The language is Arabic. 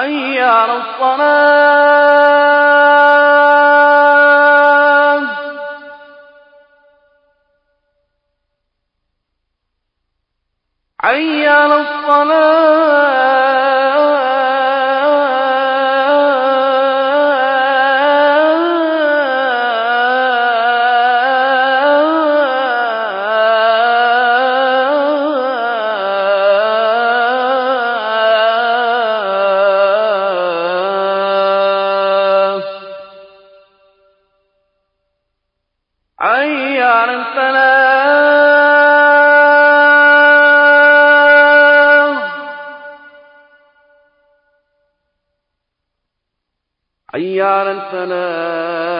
حي على الصلاة. حي على الصلاة. على الفلاح على الفلاح